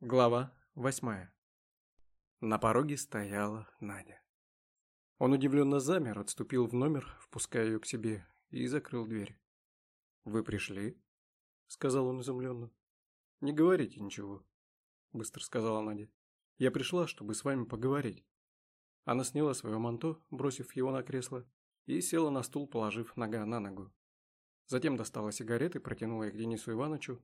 Глава восьмая. На пороге стояла Надя. Он удивленно замер, отступил в номер, впуская ее к себе, и закрыл дверь. «Вы пришли?» — сказал он изумленно. «Не говорите ничего», — быстро сказала Надя. «Я пришла, чтобы с вами поговорить». Она сняла свое манто, бросив его на кресло, и села на стул, положив нога на ногу. Затем достала сигареты, протянула их Денису Ивановичу.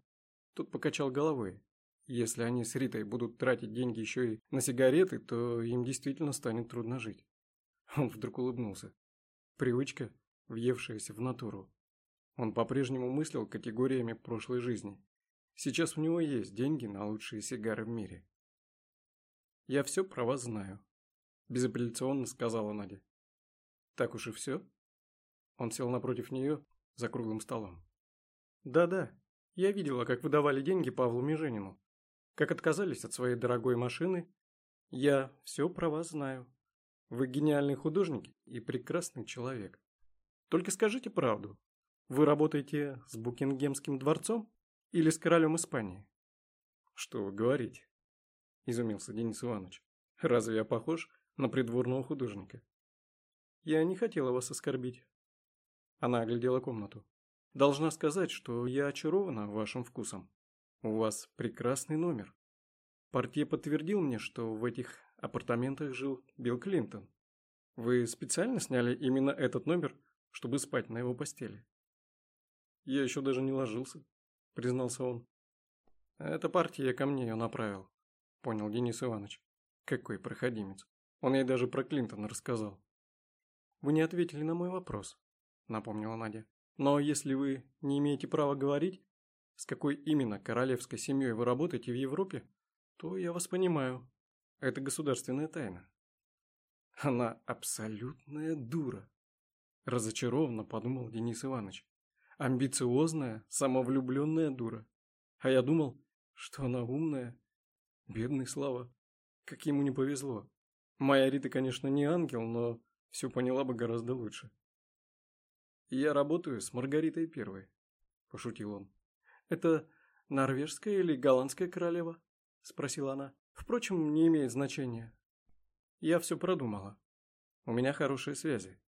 Тот покачал головой. Если они с Ритой будут тратить деньги еще и на сигареты, то им действительно станет трудно жить. Он вдруг улыбнулся. Привычка, въевшаяся в натуру. Он по-прежнему мыслил категориями прошлой жизни. Сейчас у него есть деньги на лучшие сигары в мире. «Я все про вас знаю», – безапелляционно сказала Надя. «Так уж и все?» Он сел напротив нее, за круглым столом. «Да-да, я видела, как вы давали деньги Павлу Меженину, как отказались от своей дорогой машины. Я все про вас знаю. Вы гениальный художник и прекрасный человек. Только скажите правду. Вы работаете с Букингемским дворцом или с королем Испании?» «Что вы говорите?» – изумился Денис Иванович. «Разве я похож на придворного художника?» «Я не хотела вас оскорбить. Она оглядела комнату. «Должна сказать, что я очарована вашим вкусом. У вас прекрасный номер. Портье подтвердил мне, что в этих апартаментах жил Билл Клинтон. Вы специально сняли именно этот номер, чтобы спать на его постели?» «Я еще даже не ложился», — признался он. «Это партия ко мне ее направил», — понял Денис Иванович. «Какой проходимец. Он ей даже про Клинтона рассказал». «Вы не ответили на мой вопрос», – напомнила Надя. «Но если вы не имеете права говорить, с какой именно королевской семьей вы работаете в Европе, то я вас понимаю. Это государственная тайна». «Она абсолютная дура», – разочарованно подумал Денис Иванович. «Амбициозная, самовлюбленная дура. А я думал, что она умная. Бедный Слава. Как ему не повезло. Моя Рита, конечно, не ангел, но все поняла бы гораздо лучше». «Я работаю с Маргаритой Первой», – пошутил он. «Это норвежская или голландская королева?» – спросила она. «Впрочем, не имеет значения. Я все продумала. У меня хорошие связи.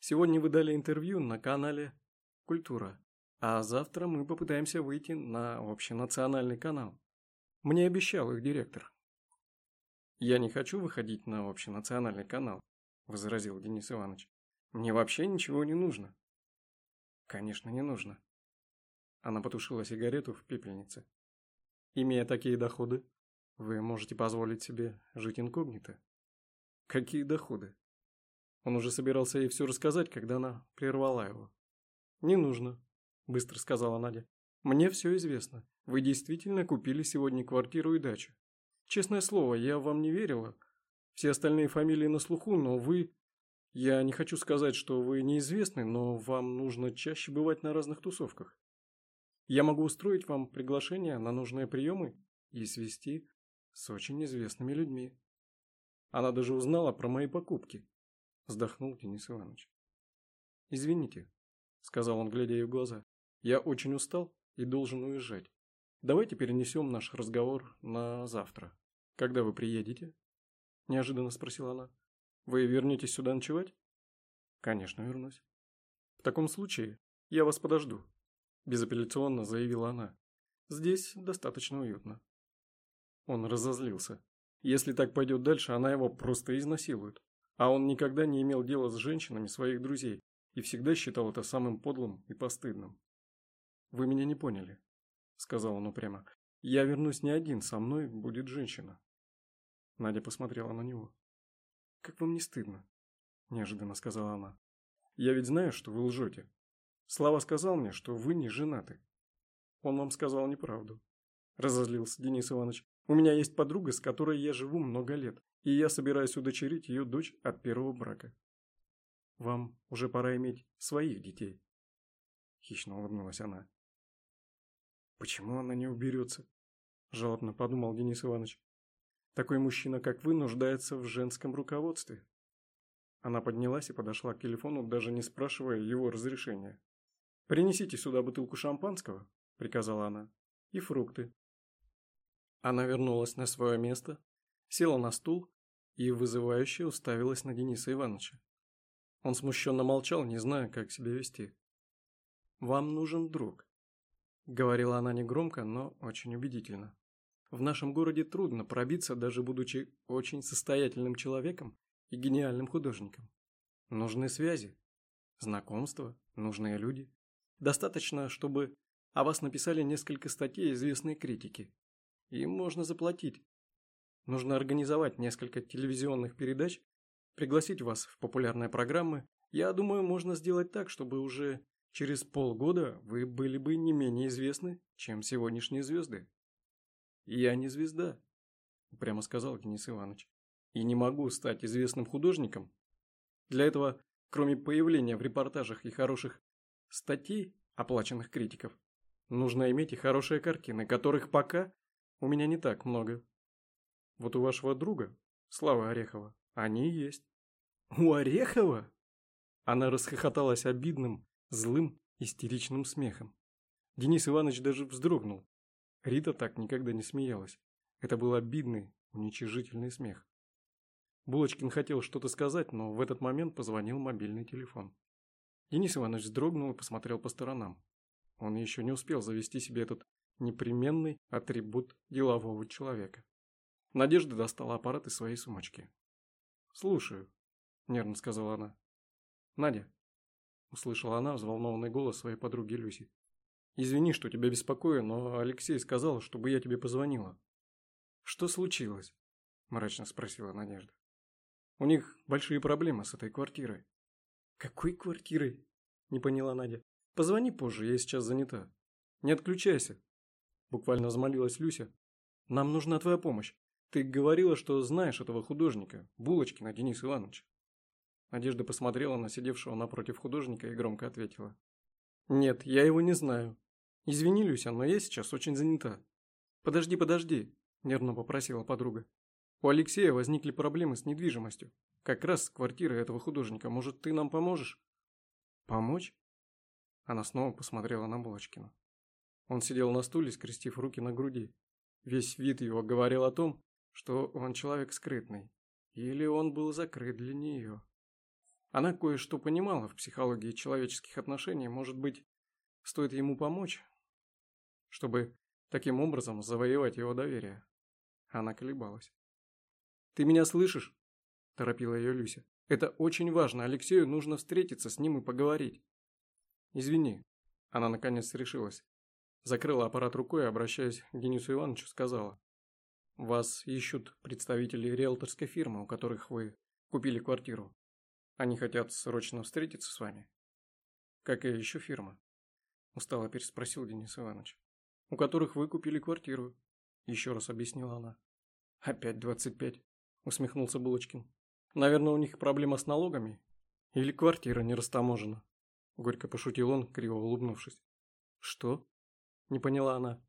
Сегодня вы дали интервью на канале «Культура», а завтра мы попытаемся выйти на общенациональный канал. Мне обещал их директор». «Я не хочу выходить на общенациональный канал», – возразил Денис Иванович. «Мне вообще ничего не нужно. Конечно, не нужно. Она потушила сигарету в пепельнице. Имея такие доходы, вы можете позволить себе жить инкогнито. Какие доходы? Он уже собирался ей все рассказать, когда она прервала его. «Не нужно», – быстро сказала Надя. «Мне все известно. Вы действительно купили сегодня квартиру и дачу. Честное слово, я вам не верила. Все остальные фамилии на слуху, но вы я не хочу сказать, что вы неизвестны, но вам нужно чаще бывать на разных тусовках. Я могу устроить вам приглашение на нужные приемы и свести с очень известными людьми. Она даже узнала про мои покупки. Вздохнул Денис Иванович. Извините, сказал он, глядя ей в глаза. Я очень устал и должен уезжать. Давайте перенесем наш разговор на завтра. Когда вы приедете? Неожиданно спросила она. Вы вернетесь сюда ночевать? Конечно, вернусь. В таком случае я вас подожду, безапелляционно заявила она. Здесь достаточно уютно. Он разозлился. Если так пойдет дальше, она его просто изнасилует. А он никогда не имел дела с женщинами своих друзей и всегда считал это самым подлым и постыдным. «Вы меня не поняли», — сказал он упрямо. «Я вернусь не один, со мной будет женщина». Надя посмотрела на него. «Как вам не стыдно?» – неожиданно сказала она. «Я ведь знаю, что вы лжете. Слава сказал мне, что вы не женаты». «Он вам сказал неправду», – разозлился Денис Иванович. «У меня есть подруга, с которой я живу много лет, и я собираюсь удочерить ее дочь от первого брака». «Вам уже пора иметь своих детей», – хищно улыбнулась она. «Почему она не уберется?» – жалобно подумал Денис Иванович. Такой мужчина, как вы, нуждается в женском руководстве. Она поднялась и подошла к телефону, даже не спрашивая его разрешения. «Принесите сюда бутылку шампанского», – приказала она, – «и фрукты». Она вернулась на свое место, села на стул и вызывающе уставилась на Дениса Ивановича. Он смущенно молчал, не зная, как себя вести. «Вам нужен друг», — говорила она негромко, но очень убедительно. «В нашем городе трудно пробиться, даже будучи очень состоятельным человеком и гениальным художником. Нужны связи, знакомства, нужные люди. Достаточно, чтобы о вас написали несколько статей известные критики. Им можно заплатить. Нужно организовать несколько телевизионных передач, пригласить вас в популярные программы. Я думаю, можно сделать так, чтобы уже через полгода вы были бы не менее известны, чем сегодняшние звезды. Я не звезда, прямо сказал Денис Иванович. И не могу стать известным художником. Для этого, кроме появления в репортажах и хороших статей, оплаченных критиков, нужно иметь и хорошие картины, которых пока у меня не так много. Вот у вашего друга, Слава Орехова, они есть. У Орехова? Она расхохоталась обидным, злым, истеричным смехом. Денис Иванович даже вздрогнул. Рита так никогда не смеялась. Это был обидный, уничижительный смех. Булочкин хотел что-то сказать, но в этот момент позвонил мобильный телефон. Денис Иванович вздрогнул и посмотрел по сторонам. Он еще не успел завести себе этот непременный атрибут делового человека. Надежда достала аппарат из своей сумочки. «Слушаю», — нервно сказала она. «Надя», — услышала она взволнованный голос своей подруги Люси. «Извини, что тебя беспокою, но Алексей сказал, чтобы я тебе позвонила». «Что случилось?» – мрачно спросила Надежда. «У них большие проблемы с этой квартирой». «Какой квартирой?» – не поняла Надя. «Позвони позже, я сейчас занята». «Не отключайся», – буквально взмолилась Люся. «Нам нужна твоя помощь. Ты говорила, что знаешь этого художника, Булочкина Дениса Ивановича. Надежда посмотрела на сидевшего напротив художника и громко ответила. «Нет, я его не знаю. Извини, Люся, но я сейчас очень занята». «Подожди, подожди», – нервно попросила подруга. «У Алексея возникли проблемы с недвижимостью. Как раз с квартирой этого художника. Может, ты нам поможешь?» «Помочь?» Она снова посмотрела на Булочкина. Он сидел на стуле, скрестив руки на груди. Весь вид его говорил о том, что он человек скрытный. Или он был закрыт для нее. Она кое-что понимала в психологии человеческих отношений, может быть, стоит ему помочь, чтобы таким образом завоевать его доверие. Она колебалась. «Ты меня слышишь?» – торопила ее Люся. «Это очень важно. Алексею нужно встретиться с ним и поговорить». «Извини». Она наконец решилась. Закрыла аппарат рукой обращаясь к Денису Ивановичу, сказала. Вас ищут представители риэлторской фирмы, у которых вы купили квартиру. Они хотят срочно встретиться с вами. Какая еще фирма? Устало переспросил Денис Иванович. У которых вы купили квартиру. Еще раз объяснила она. Опять двадцать пять. Усмехнулся Булочкин. Наверное, у них проблема с налогами. Или квартира не растаможена. Горько пошутил он, криво улыбнувшись. Что? Не поняла она.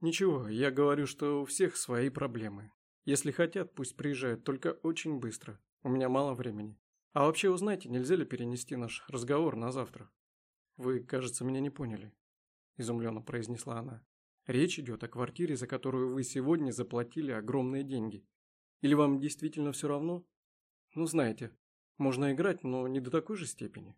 Ничего, я говорю, что у всех свои проблемы. Если хотят, пусть приезжают, только очень быстро. У меня мало времени. А вообще узнайте, нельзя ли перенести наш разговор на завтра? Вы, кажется, меня не поняли. Изумленно произнесла она. Речь идет о квартире, за которую вы сегодня заплатили огромные деньги. Или вам действительно все равно? Ну, знаете, можно играть, но не до такой же степени.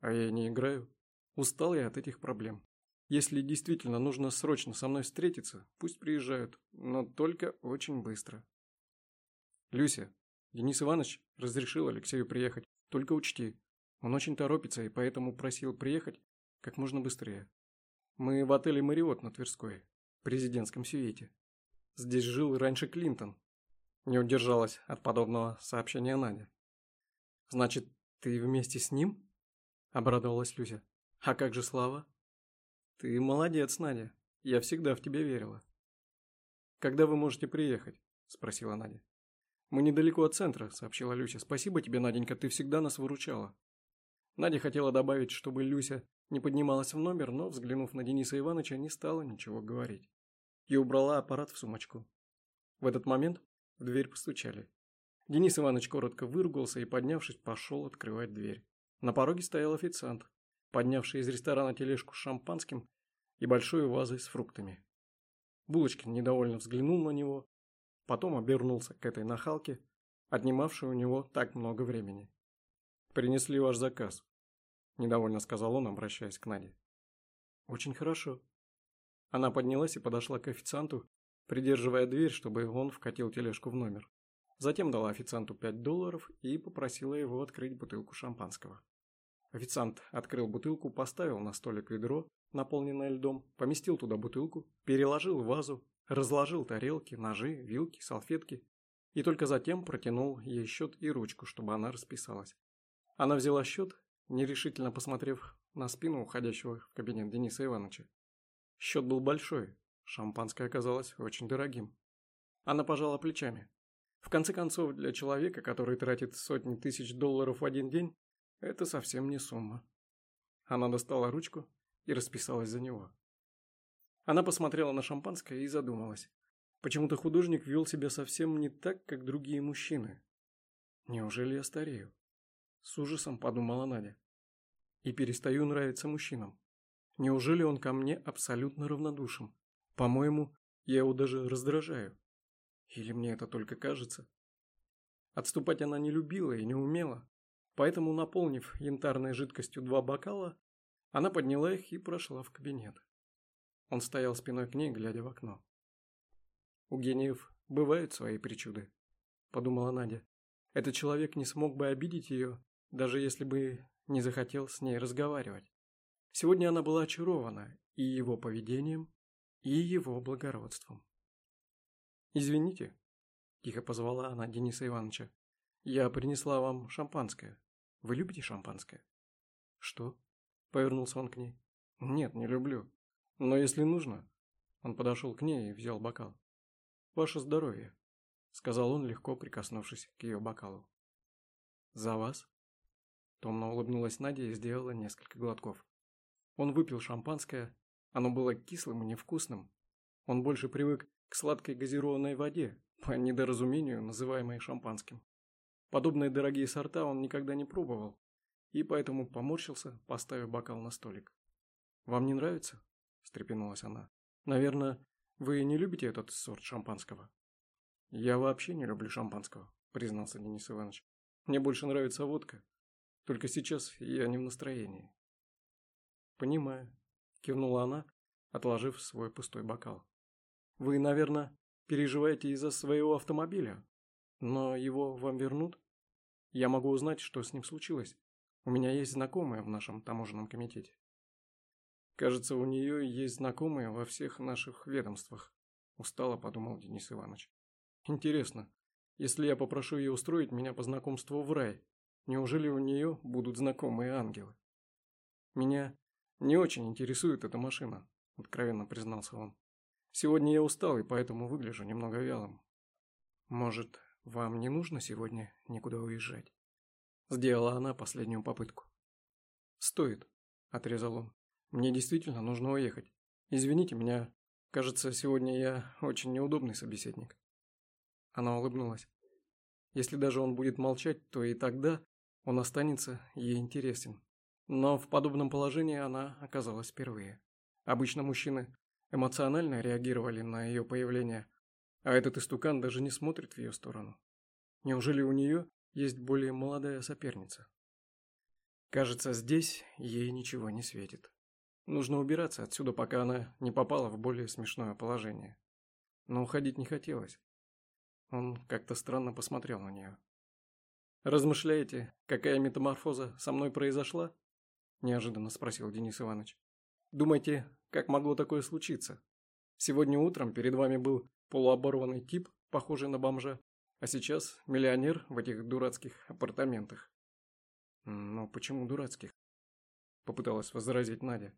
А я не играю. Устал я от этих проблем. Если действительно нужно срочно со мной встретиться, пусть приезжают, но только очень быстро. Люся, Денис Иванович разрешил Алексею приехать, только учти, он очень торопится и поэтому просил приехать как можно быстрее. Мы в отеле «Мариот» на Тверской, президентском сюете. Здесь жил раньше Клинтон. Не удержалась от подобного сообщения Надя. Значит, ты вместе с ним? Обрадовалась Люся. А как же Слава? Ты молодец, Надя. Я всегда в тебя верила. Когда вы можете приехать? Спросила Надя. Мы недалеко от центра, сообщила Люся. Спасибо тебе, Наденька, ты всегда нас выручала. Надя хотела добавить, чтобы Люся не поднималась в номер, но, взглянув на Дениса Ивановича, не стала ничего говорить. И убрала аппарат в сумочку. В этот момент в дверь постучали. Денис Иванович коротко выругался и, поднявшись, пошел открывать дверь. На пороге стоял официант поднявший из ресторана тележку с шампанским и большую вазой с фруктами. Булочкин недовольно взглянул на него, потом обернулся к этой нахалке, отнимавшей у него так много времени. «Принесли ваш заказ», – недовольно сказал он, обращаясь к Наде. «Очень хорошо». Она поднялась и подошла к официанту, придерживая дверь, чтобы он вкатил тележку в номер. Затем дала официанту 5 долларов и попросила его открыть бутылку шампанского. Официант открыл бутылку, поставил на столик ведро, наполненное льдом, поместил туда бутылку, переложил вазу, разложил тарелки, ножи, вилки, салфетки и только затем протянул ей счет и ручку, чтобы она расписалась. Она взяла счет, нерешительно посмотрев на спину уходящего в кабинет Дениса Ивановича. Счет был большой, шампанское оказалось очень дорогим. Она пожала плечами. В конце концов, для человека, который тратит сотни тысяч долларов в один день, это совсем не сумма. Она достала ручку и расписалась за него. Она посмотрела на шампанское и задумалась. Почему-то художник вел себя совсем не так, как другие мужчины. Неужели я старею? С ужасом подумала Надя. И перестаю нравиться мужчинам. Неужели он ко мне абсолютно равнодушен? По-моему, я его даже раздражаю. Или мне это только кажется? Отступать она не любила и не умела. Поэтому, наполнив янтарной жидкостью два бокала, она подняла их и прошла в кабинет. Он стоял спиной к ней, глядя в окно. «У гениев бывают свои причуды», – подумала Надя. «Этот человек не смог бы обидеть ее, даже если бы не захотел с ней разговаривать. Сегодня она была очарована и его поведением, и его благородством. «Извините», – тихо позвала она Дениса Ивановича, – «я принесла вам шампанское. Вы любите шампанское?» «Что?» – повернулся он к ней. «Нет, не люблю. Но если нужно...» Он подошел к ней и взял бокал. «Ваше здоровье», – сказал он, легко прикоснувшись к ее бокалу. «За вас?» Томно улыбнулась Надя и сделала несколько глотков. Он выпил шампанское. Оно было кислым и невкусным. Он больше привык к сладкой газированной воде, по недоразумению называемой шампанским. Подобные дорогие сорта он никогда не пробовал, и поэтому поморщился, поставив бокал на столик. «Вам не нравится?» – встрепенулась она. «Наверное, вы не любите этот сорт шампанского?» «Я вообще не люблю шампанского», – признался Денис Иванович. «Мне больше нравится водка. Только сейчас я не в настроении». «Понимаю», – кивнула она, отложив свой пустой бокал. «Вы, наверное, переживаете из-за своего автомобиля, но его вам вернут?» Я могу узнать, что с ним случилось. У меня есть знакомые в нашем таможенном комитете. Кажется, у нее есть знакомые во всех наших ведомствах. Устало подумал Денис Иванович. Интересно, если я попрошу ее устроить меня по знакомству в рай, неужели у нее будут знакомые ангелы? Меня не очень интересует эта машина, откровенно признался он. Сегодня я устал и поэтому выгляжу немного вялым. Может, «Вам не нужно сегодня никуда уезжать?» Сделала она последнюю попытку. «Стоит», – отрезал он. «Мне действительно нужно уехать. Извините меня, кажется, сегодня я очень неудобный собеседник». Она улыбнулась. Если даже он будет молчать, то и тогда он останется ей интересен. Но в подобном положении она оказалась впервые. Обычно мужчины эмоционально реагировали на ее появление, а этот истукан даже не смотрит в ее сторону. Неужели у нее есть более молодая соперница? Кажется, здесь ей ничего не светит. Нужно убираться отсюда, пока она не попала в более смешное положение. Но уходить не хотелось. Он как-то странно посмотрел на нее. «Размышляете, какая метаморфоза со мной произошла?» Неожиданно спросил Денис Иванович. «Думаете, как могло такое случиться? Сегодня утром перед вами был полуоборванный тип, похожий на бомжа, а сейчас миллионер в этих дурацких апартаментах. Но почему дурацких? Попыталась возразить Надя.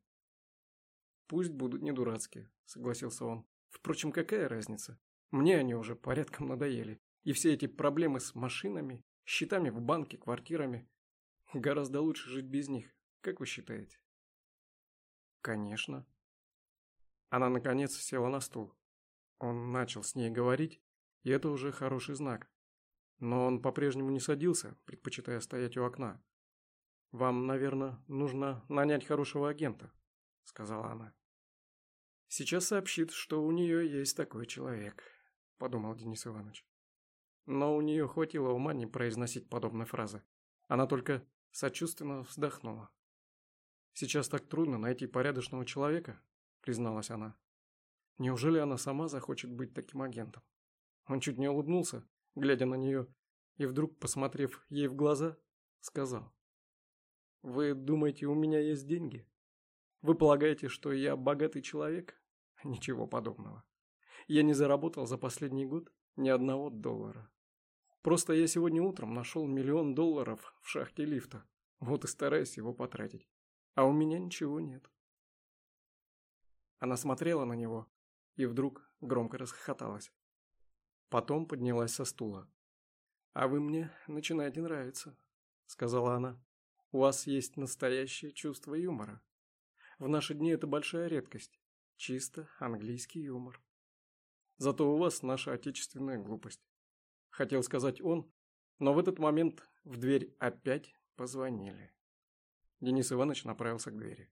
Пусть будут не дурацкие, согласился он. Впрочем, какая разница? Мне они уже порядком надоели. И все эти проблемы с машинами, счетами в банке, квартирами. Гораздо лучше жить без них. Как вы считаете? Конечно. Она, наконец, села на стул. Он начал с ней говорить, и это уже хороший знак. Но он по-прежнему не садился, предпочитая стоять у окна. «Вам, наверное, нужно нанять хорошего агента», — сказала она. Сейчас сообщит, что у нее есть такой человек, подумал Денис Иванович. Но у нее хватило ума не произносить подобной фразы. Она только сочувственно вздохнула. «Сейчас так трудно найти порядочного человека», — призналась она. «Неужели она сама захочет быть таким агентом?» Он чуть не улыбнулся, глядя на нее, и вдруг, посмотрев ей в глаза, сказал. «Вы думаете, у меня есть деньги? Вы полагаете, что я богатый человек? Ничего подобного. Я не заработал за последний год ни одного доллара. Просто я сегодня утром нашел миллион долларов в шахте лифта. Вот и стараюсь его потратить. А у меня ничего нет. Она смотрела на него и вдруг громко расхохоталась. Потом поднялась со стула. «А вы мне начинаете нравиться», — сказала она. «У вас есть настоящее чувство юмора. В наши дни это большая редкость. Чисто английский юмор. Зато у вас наша отечественная глупость». Хотел сказать он, но в этот момент в дверь опять позвонили. Денис Иванович направился к двери.